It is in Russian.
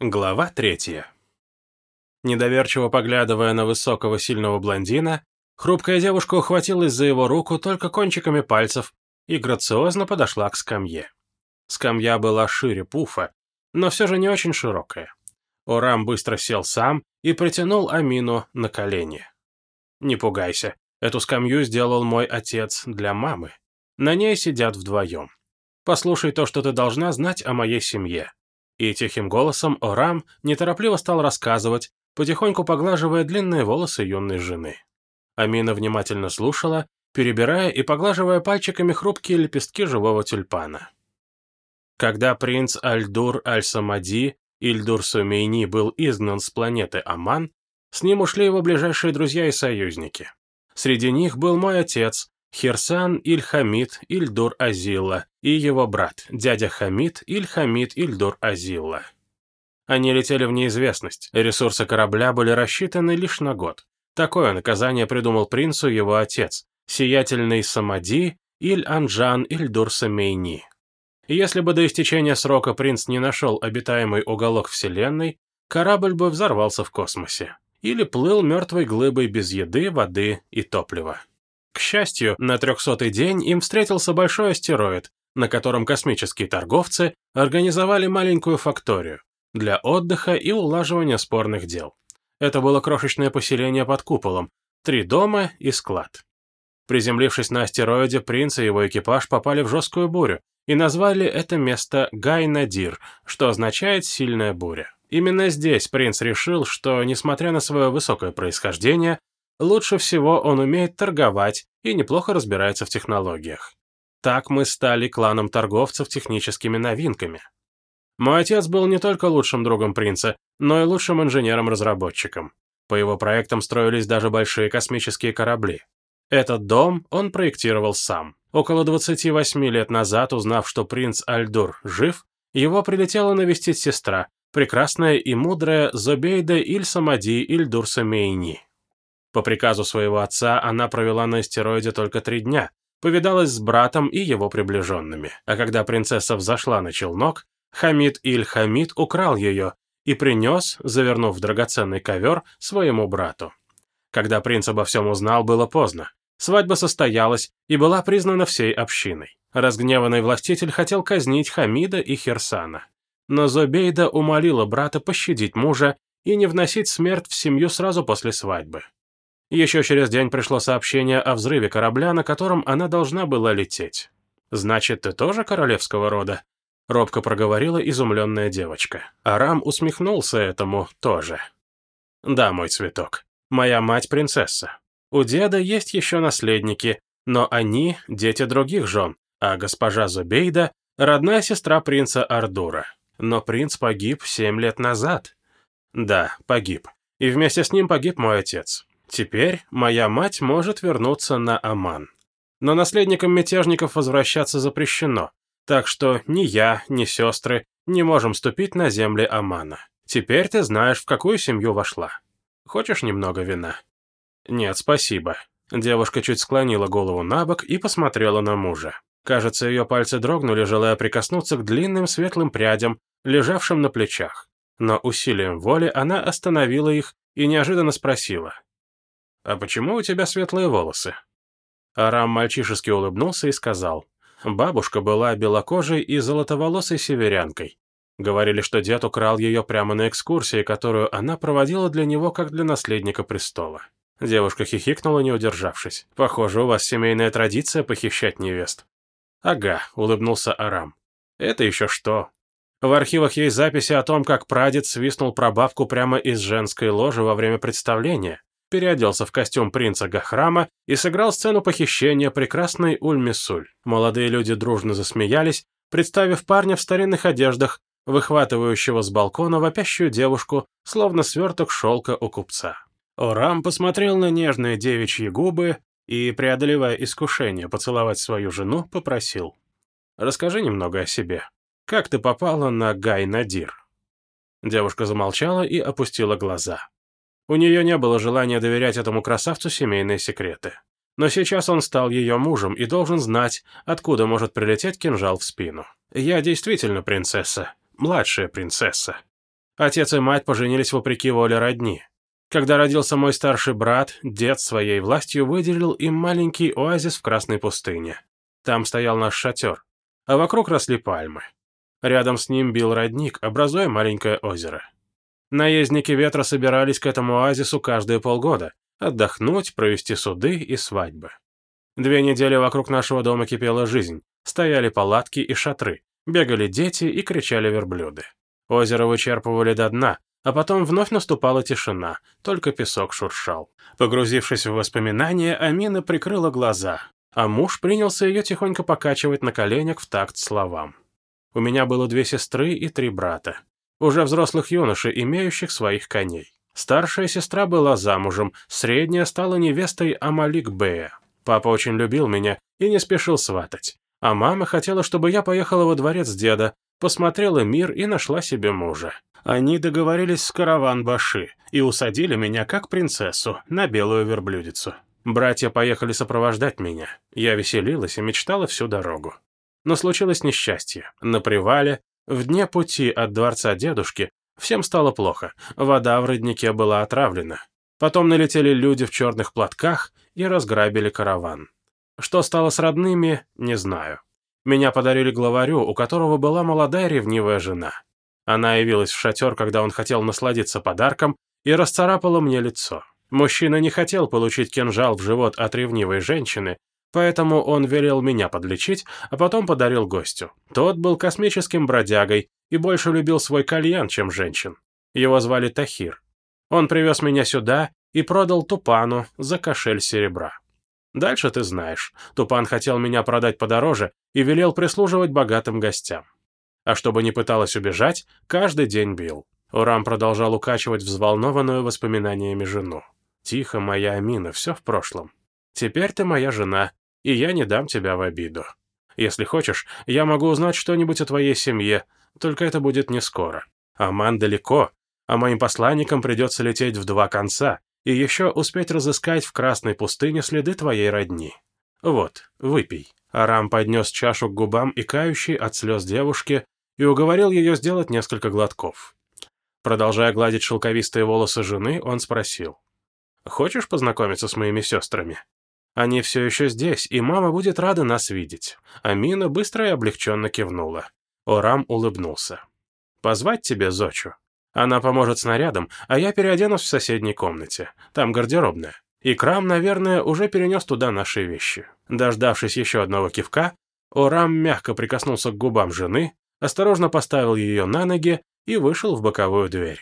Глава третья. Недоверчиво поглядывая на высокого сильного блондина, хрупкая девушка ухватилась за его руку только кончиками пальцев и грациозно подошла к скамье. Скамья была шире пуфа, но все же не очень широкая. Орам быстро сел сам и притянул Амину на колени. «Не пугайся, эту скамью сделал мой отец для мамы. На ней сидят вдвоем. Послушай то, что ты должна знать о моей семье. И тихим голосом Орам неторопливо стал рассказывать, потихоньку поглаживая длинные волосы юной жены. Амина внимательно слушала, перебирая и поглаживая пальчиками хрупкие лепестки живого тюльпана. Когда принц Альдур Аль-Самади Ильдур Сумейни был изгнан с планеты Аман, с ним ушли его ближайшие друзья и союзники. Среди них был мой отец, Хирсан Иль-Хамид Ильдур Азилла и его брат, дядя Хамид Иль-Хамид Ильдур Азилла. Они летели в неизвестность, ресурсы корабля были рассчитаны лишь на год. Такое наказание придумал принцу его отец, сиятельный Самади Иль-Анджан Ильдур Самейни. Если бы до истечения срока принц не нашел обитаемый уголок Вселенной, корабль бы взорвался в космосе. Или плыл мертвой глыбой без еды, воды и топлива. К счастью, на трехсотый день им встретился большой астероид, на котором космические торговцы организовали маленькую факторию для отдыха и улаживания спорных дел. Это было крошечное поселение под куполом, три дома и склад. Приземлившись на астероиде, принц и его экипаж попали в жесткую бурю и назвали это место Гай-Надир, что означает «сильная буря». Именно здесь принц решил, что, несмотря на свое высокое происхождение, Лучше всего он умеет торговать и неплохо разбирается в технологиях. Так мы стали кланом торговцев техническими новинками. Мой отец был не только лучшим другом принца, но и лучшим инженером-разработчиком. По его проектам строились даже большие космические корабли. Этот дом он проектировал сам. Около 28 лет назад, узнав, что принц Альдур жив, его прилетела навестить сестра, прекрасная и мудрая Зобейда Иль-Самади Ильдур-Самейни. По приказу своего отца она провела на астероиде только три дня, повидалась с братом и его приближенными. А когда принцесса взошла на челнок, Хамид Иль-Хамид украл ее и принес, завернув в драгоценный ковер, своему брату. Когда принц обо всем узнал, было поздно. Свадьба состоялась и была признана всей общиной. Разгневанный властитель хотел казнить Хамида и Херсана. Но Зобейда умолила брата пощадить мужа и не вносить смерть в семью сразу после свадьбы. Еще через день пришло сообщение о взрыве корабля, на котором она должна была лететь. «Значит, ты тоже королевского рода?» Робко проговорила изумленная девочка. Арам усмехнулся этому тоже. «Да, мой цветок. Моя мать принцесса. У деда есть еще наследники, но они – дети других жен, а госпожа Зубейда – родная сестра принца Ардура. Но принц погиб семь лет назад. Да, погиб. И вместе с ним погиб мой отец. Теперь моя мать может вернуться на Аман. Но наследникам мятежников возвращаться запрещено, так что ни я, ни сестры не можем ступить на земли Амана. Теперь ты знаешь, в какую семью вошла. Хочешь немного вина?» «Нет, спасибо». Девушка чуть склонила голову на бок и посмотрела на мужа. Кажется, ее пальцы дрогнули, желая прикоснуться к длинным светлым прядям, лежавшим на плечах. Но усилием воли она остановила их и неожиданно спросила. «А почему у тебя светлые волосы?» Арам мальчишески улыбнулся и сказал. Бабушка была белокожей и золотоволосой северянкой. Говорили, что дед украл ее прямо на экскурсии, которую она проводила для него как для наследника престола. Девушка хихикнула, не удержавшись. «Похоже, у вас семейная традиция похищать невест». «Ага», — улыбнулся Арам. «Это еще что?» В архивах есть записи о том, как прадед свистнул прабабку прямо из женской ложи во время представления переоделся в костюм принца Гахрама и сыграл сцену похищения прекрасной Ульмисуль. Молодые люди дружно засмеялись, представив парня в старинных одеждах, выхватывающего с балкона вопящую девушку, словно сверток шелка у купца. Орам посмотрел на нежные девичьи губы и, преодолевая искушение поцеловать свою жену, попросил. «Расскажи немного о себе. Как ты попала на Гай-Надир?» Девушка замолчала и опустила глаза. У нее не было желания доверять этому красавцу семейные секреты. Но сейчас он стал ее мужем и должен знать, откуда может прилететь кинжал в спину. «Я действительно принцесса. Младшая принцесса». Отец и мать поженились вопреки воле родни. Когда родился мой старший брат, дед своей властью выделил им маленький оазис в Красной пустыне. Там стоял наш шатер, а вокруг росли пальмы. Рядом с ним бил родник, образуя маленькое озеро. Наездники ветра собирались к этому оазису каждые полгода, отдохнуть, провести суды и свадьбы. Две недели вокруг нашего дома кипела жизнь, стояли палатки и шатры, бегали дети и кричали верблюды. Озеро вычерпывали до дна, а потом вновь наступала тишина, только песок шуршал. Погрузившись в воспоминания, Амина прикрыла глаза, а муж принялся ее тихонько покачивать на коленях в такт словам. У меня было две сестры и три брата, уже взрослых юношей, имеющих своих коней. Старшая сестра была замужем, средняя стала невестой Амалик Бея. Папа очень любил меня и не спешил сватать. А мама хотела, чтобы я поехала во дворец деда, посмотрела мир и нашла себе мужа. Они договорились с караван-баши и усадили меня как принцессу на белую верблюдицу. Братья поехали сопровождать меня. Я веселилась и мечтала всю дорогу. Но случилось несчастье. На привале, в дне пути от дворца дедушки, всем стало плохо. Вода в роднике была отравлена. Потом налетели люди в черных платках и разграбили караван. Что стало с родными, не знаю. Меня подарили главарю, у которого была молодая ревнивая жена. Она явилась в шатер, когда он хотел насладиться подарком, и расцарапала мне лицо. Мужчина не хотел получить кинжал в живот от ревнивой женщины, поэтому он велел меня подлечить, а потом подарил гостю. Тот был космическим бродягой и больше любил свой кальян, чем женщин. Его звали Тахир. Он привез меня сюда и продал Тупану за кошель серебра. Дальше ты знаешь, Тупан хотел меня продать подороже и велел прислуживать богатым гостям. А чтобы не пыталась убежать, каждый день бил. Урам продолжал укачивать взволнованную воспоминаниями жену. «Тихо, моя Амина, все в прошлом. Теперь ты моя жена, и я не дам тебя в обиду. Если хочешь, я могу узнать что-нибудь о твоей семье, только это будет не скоро. Аман далеко, а моим посланникам придется лететь в два конца, и еще успеть разыскать в Красной пустыне следы твоей родни. Вот, выпей». Арам поднес чашу к губам и кающей от слез девушки и уговорил ее сделать несколько глотков. Продолжая гладить шелковистые волосы жены, он спросил. «Хочешь познакомиться с моими сестрами? Они все еще здесь, и мама будет рада нас видеть». Амина быстро и облегченно кивнула. Орам улыбнулся. «Позвать тебе Зочу?» Она поможет снарядом, а я переоденусь в соседней комнате. Там гардеробная. И Крам, наверное, уже перенес туда наши вещи. Дождавшись еще одного кивка, Орам мягко прикоснулся к губам жены, осторожно поставил ее на ноги и вышел в боковую дверь.